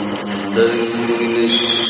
من الشيطان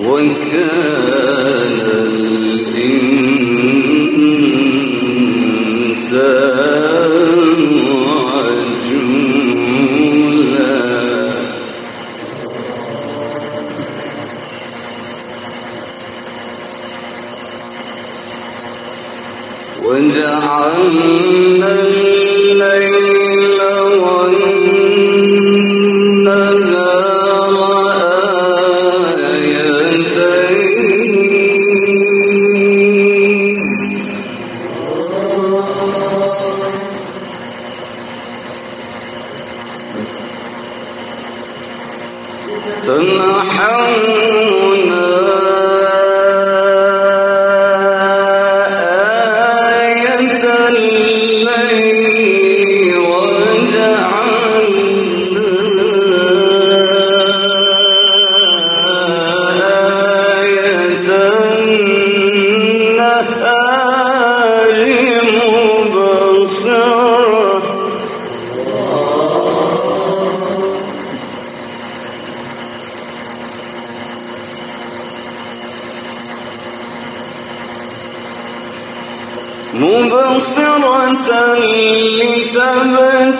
وكان الإنسان مبصرة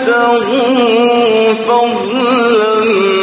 لتبتغوا فضلا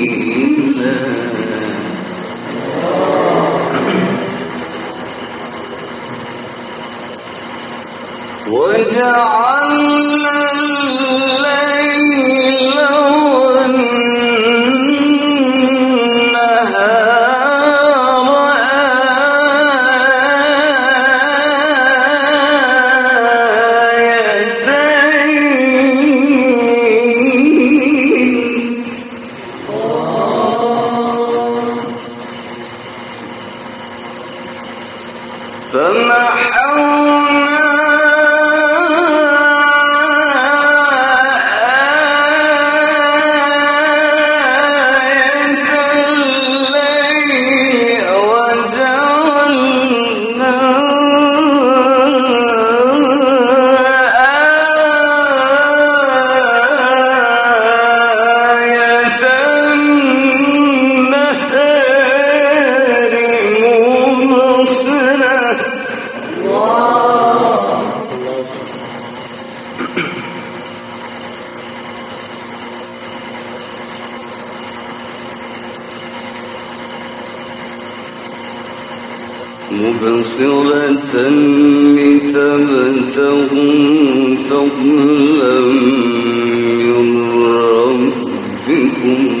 وجعلنا مبصرة لتبتغوا فضلا من ربكم.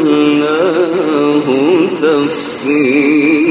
فصلناه تفصيلا.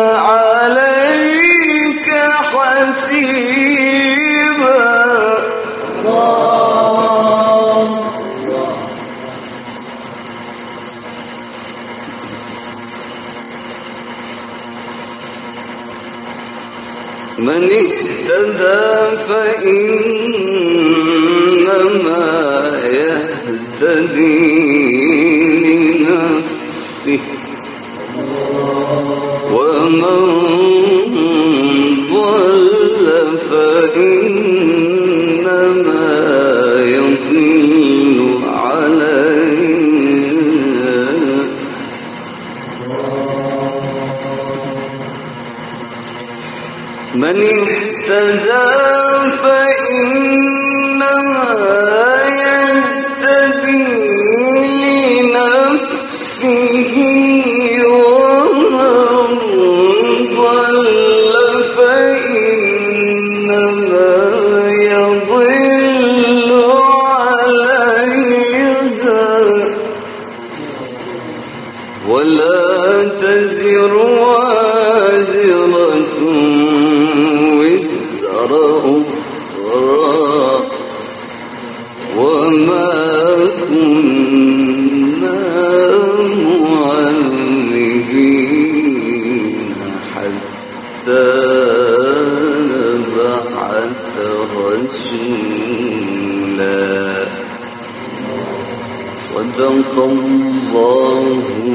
فإنما يهتدي. من اهتدى فإنما يهتدي لنفسه ومن ضل فإنما يضل عليها. ولا تزر رسولا صدق الله